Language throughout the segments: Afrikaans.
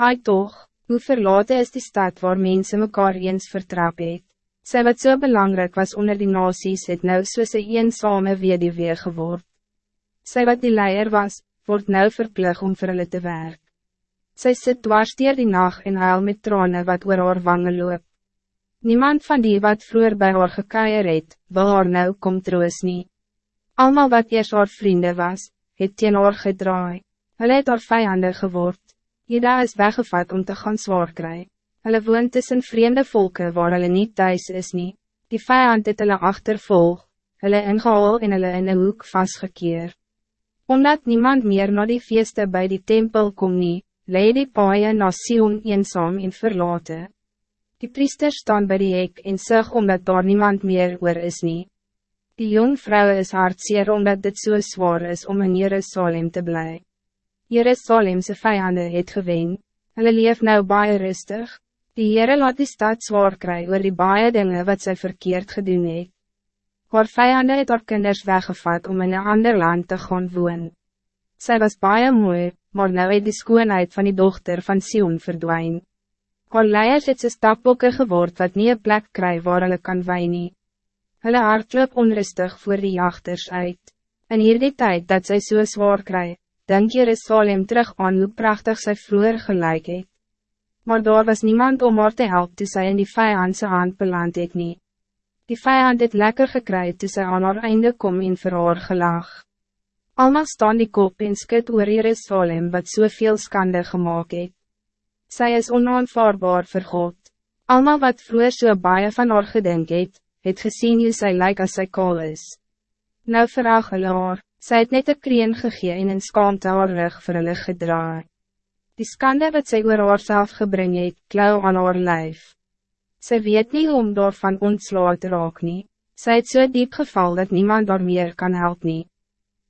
Ai toch, hoe verlaten is die stad waar mensen mekaar eens vertrap het. Sy wat so belangrijk was onder die nasies het nou soos een eenzame weduwee geword. Sy wat die leier was, wordt nou verplig om vir hulle te werk. Sy sit dwars dier die nacht en huil met trane wat oor haar wangen loop. Niemand van die wat vroeger bij haar gekeier het, wil haar nou kom troos nie. Almal wat eers haar vrienden was, het teen haar gedraai. Hulle het haar vijanden geword. Jeda is weggevat om te gaan zwaar kry. Hulle woon tussen vreemde volken waar hulle niet thuis is nie. Die vijand het hulle achtervolg, hulle ingehaal en hulle in een hoek vastgekeer. Omdat niemand meer naar die feeste bij die tempel kom nie, leid die paaie na Sion eenzaam en verlaten. Die priesters staan bij die hek en zeg omdat daar niemand meer oor is nie. Die jong vrouw is hartseer omdat dit so zwaar is om in Jerusalem te blijven. Jerusalemse vijanden het gewen, hulle leef nou baie rustig, die Heere laat die stad zwaar kry oor die baie dinge wat zij verkeerd gedoen het. Haar vijanden het haar kinders weggevat om in een ander land te gaan woon. Zij was baie mooi, maar nou het die skoonheid van die dochter van Sion verdwijn. Haar leiers het sy stapbokke geword wat nie een plek kry waar hulle kan wijn nie. Hulle hart loop onrustig voor die jachters uit. In hierdie tijd dat zij so zwaar krijgt, denk Jerusalem terug aan hoe prachtig zij vroeger gelijk het. Maar daar was niemand om haar te helpen toe sy in die vijandse hand beland het nie. Die vijand het lekker gekry toe sy aan haar einde kom en vir haar gelag. Almal staan die kop en skit oor Jerusalem wat soveel skande gemaakt het. Sy is onaanvaarbaar vir God. Almal wat vroeger so baie van haar gedink het, het gezien hoe sy lyk as sy kool is. Nou vraag hulle haar, Sy het net een kreen gegee en in skaamte haar rug vir hulle gedraai. Die skande wat sy oor haar self gebring het, klauw aan haar lijf. Sy weet niet hoe om daarvan ontslaan te raak nie. Sy het so diep geval dat niemand daar meer kan helpen. nie.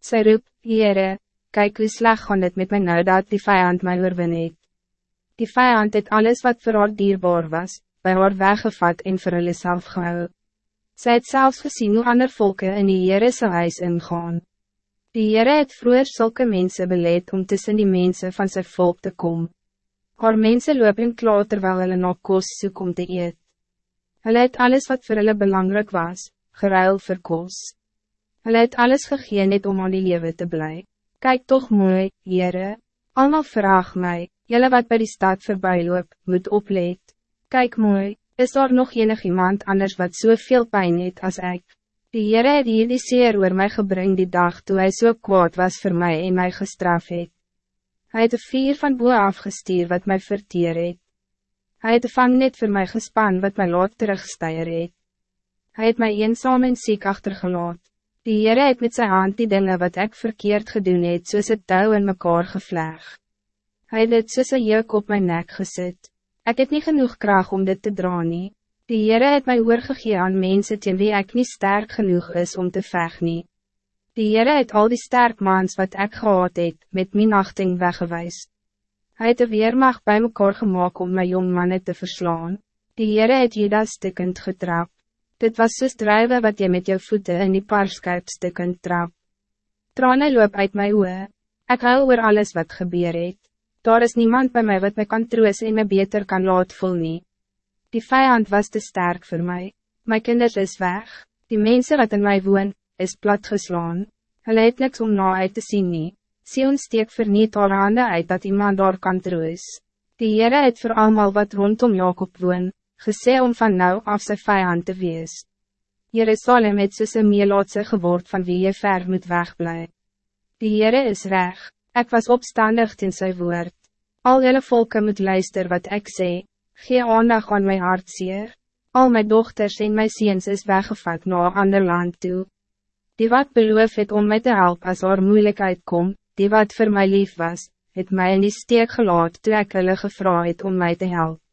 Sy roep, Heere, kyk hoe sleg gaan dit met my nou dat die vijand my oorwin het. Die vijand het alles wat voor haar dierbaar was, bij haar weggevat en vir hulle self gehou. Sy het selfs gezien hoe ander volken in die Heere huis ingaan. Die Heere het vroeger zulke mensen beleid om tussen die mensen van zijn volk te komen. Haar mensen loop in klaar terwijl hulle na kos soek om te eet. Hulle het alles wat voor hulle belangrijk was, geruil vir kos. Hulle het alles gegeen het om aan die lewe te blij. Kijk toch mooi, Heere, allemaal vraag mij, jullie wat bij die stad voorbij loop, moet opleed. Kijk mooi, is er nog enig iemand anders wat zoveel so pijn het als ik? Die Heere het hier die seer oor my gebring die dag toe hij so kwaad was voor mij en mij gestraf het. Hy het een vier van boe afgestuur wat mij verteer het. Hy het een vangnet voor mij gespan wat mij laat terugstuier het. Hy het my eenzaam en ziek achtergelaat. Die Heere het met zijn hand die dinge wat ik verkeerd gedoen het soos het touw in mekaar gevleg. Hy het het soos een juk op mijn nek gezet. Ik heb niet genoeg kracht om dit te draaien. Die Heere het my oorgegee aan mense teen wie ek nie sterk genoeg is om te veg nie. Die Heere het al die sterk mans wat ek gehad het, met minachting weggewijs. Hij het een weermacht bij mekaar gemaakt om my jong manne te verslaan. Die Heere het Jeda stikkend getrap. Dit was soos drijven wat je met jou voeten in die paarskuip stikkend trap. Trane loop uit my oe. Ek hou oor alles wat gebeur het. Daar is niemand bij mij wat mij kan troos en my beter kan laat voel nie. Die vijand was te sterk voor mij. Mijn kinders is weg. Die mensen wat in mij woon, is platgeslaan. Hulle het niks om na uit te zien nie. Sion steek verniet haar hande uit dat iemand daar kan troos. Die Heere het voor allemaal wat rondom Jacob woon, gesê om van nou af sy vijand te wees. Jerusalem het soos een meelootse geword van wie je ver moet wegblij. Die Heere is reg, ik was opstandig in sy woord. Al jelle volken moet luister wat ik zei. Gee aandag aan mijn hartseer. Al mijn dochters en mijn ziens is weggevat naar een ander land toe. Die wat beloof het om mij te helpen als er moeilijkheid komt, die wat voor mij lief was, het mij in die steek gelaat toe ek hulle gevra het om mij te helpen.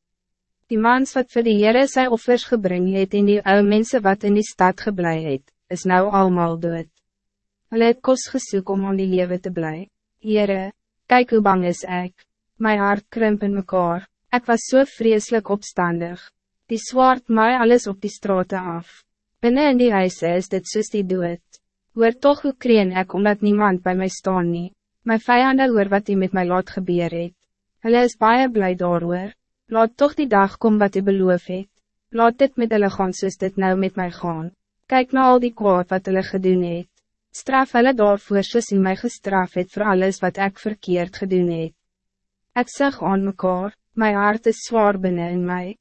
Die mans wat voor die Heere sy offers gebring het en die oude mensen wat in die stad geblei het, is nou allemaal dood. Hulle het kos gesoek om aan die lewe te blij. Heere, kijk hoe bang is ik. Mijn hart krimp in mekaar. Ik was zo so vreselijk opstandig. Die zwart mij alles op die straten af. Binnen in die huise is dit soos die dood. Hoor toch hoe kreen ek omdat niemand bij mij staan nie. My vijanden hoor wat die met mij laat gebeur het. Hulle is baie blij daarover. Laat toch die dag kom wat u beloof het. Laat dit met hulle gaan soos dit nou met mij gaan. Kijk na al die kwaad wat hulle gedoen het. Straf hulle daarvoor soos u my gestraf het voor alles wat ik verkeerd gedoen het. Ek zeg aan mekaar, my hart is zwaar binnen in mij.